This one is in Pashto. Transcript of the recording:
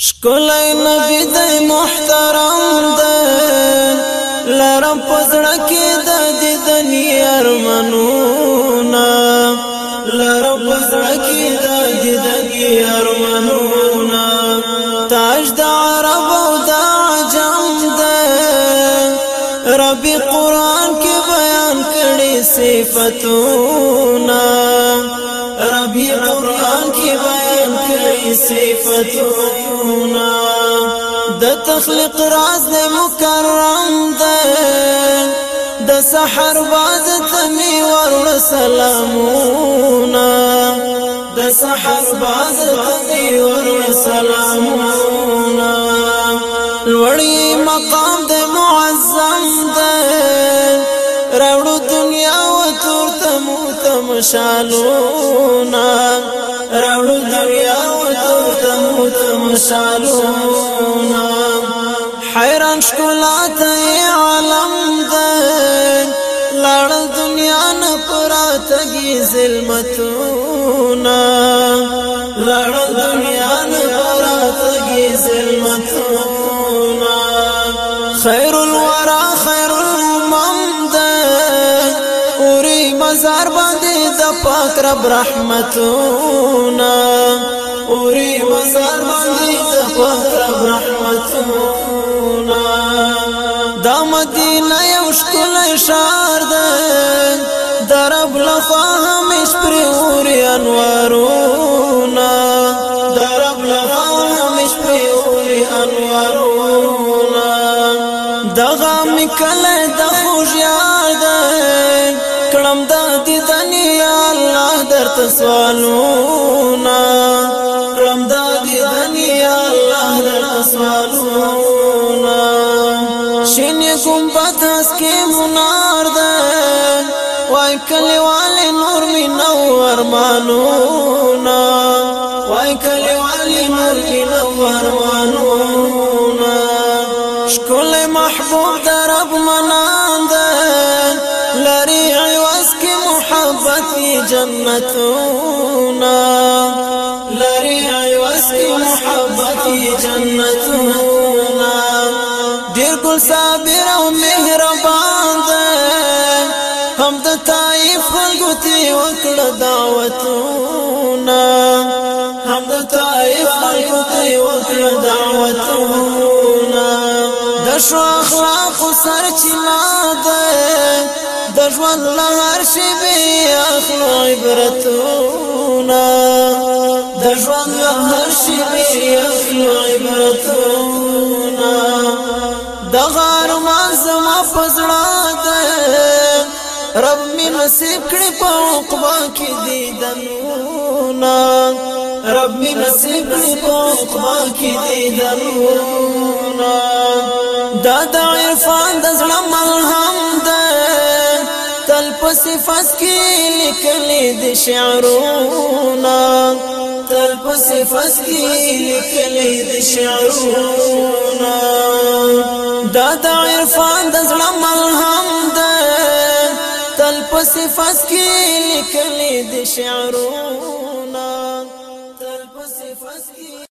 شکلی نبی دی محترم دی لرم پزڑکی دا دی دنی ارمانونا لرم پزڑکی دا دی دنی ارمانونا تاج دا عرب و دا عجم دی ربی قرآن کی بیان کڑی صفتونا ربی قرآن کی بیان صفتونه د تخلیق راز د مکرم ده د سحر باز تمی ور سلامونه د سحر باز تمی ور سلامونه لوړی مقام د معظم ده راوړو دنیا و تور تمو تمشالونه بت مثالونه حیران شکلا ته عالم ده لړ دنیا نه پراتګي ظلمتونه لړ دنیا نه پراتګي ظلمتونه خیر الورا خیر الامم ده اوري مزار باندې د پاک رب رحمتونه اوري مزار باندې زفر رحمتونه دا مدینه یو ښکلی شار ده درب لخوا همیش پر اوري انوارونه درب لخوا همیش پر اوري انوارونه دغه میکله د خوږیار ده کړم د دې دنیا الله درته سوالونه سوالونا شین کوم پتاس کې منار ده وای کلیوال نور می نو ارمانونا وای کلیوال نور می نو ارمانونا شکل محبوب در رب منان ده لری عوض کې محبت جنتونا کی جنتونه ډیر ګل صابر او مهربان ده هم د طائف خلکو ته وکړه دعوتونه هم د طائف خلکو ته وکړه دعوتونه د شو اخلاق سرچینه ده د ژوند لهر شي به اخلو عبرتونه د ژوند لهر شي به شو عبرتونا دغه ارمان زما پزړه ده رب می نصیب کړي په عقبا کې دي دنونا رب می نصیب کړي په عقبا کې دي دنونا دا د عرفان د زړه ملهم ده تل په صفات کې لیکلي دي شعرونه تل پس فسکی لیکلی د شعرونه دا د عرفان د زړه ملهم ده تل پس فسکی لیکلی د شعرونه تل پس فسکی